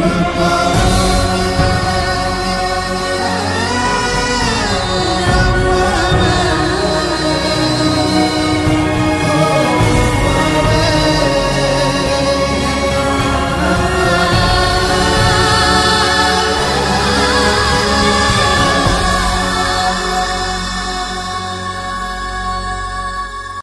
cantar.